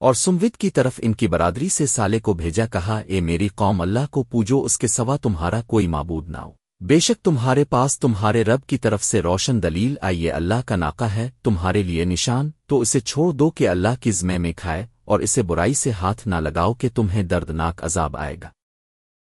اور سموت کی طرف ان کی برادری سے سالے کو بھیجا کہا، اے میری قوم، اللہ کو پوجو، اس کے سوا تمہارا کوئی معبود نہ ہو۔ بے شک تمہارے پاس تمہارے رب کی طرف سے روشن دلیل، آئیے اللہ کا ناکہ ہے، تمہارے لیے نشان، تو اسے چھوڑ دو کہ اللہ کی زمے میں کھائے، اور اسے برائی سے ہاتھ نہ لگاؤ کہ تمہیں دردناک عذاب آئے گا۔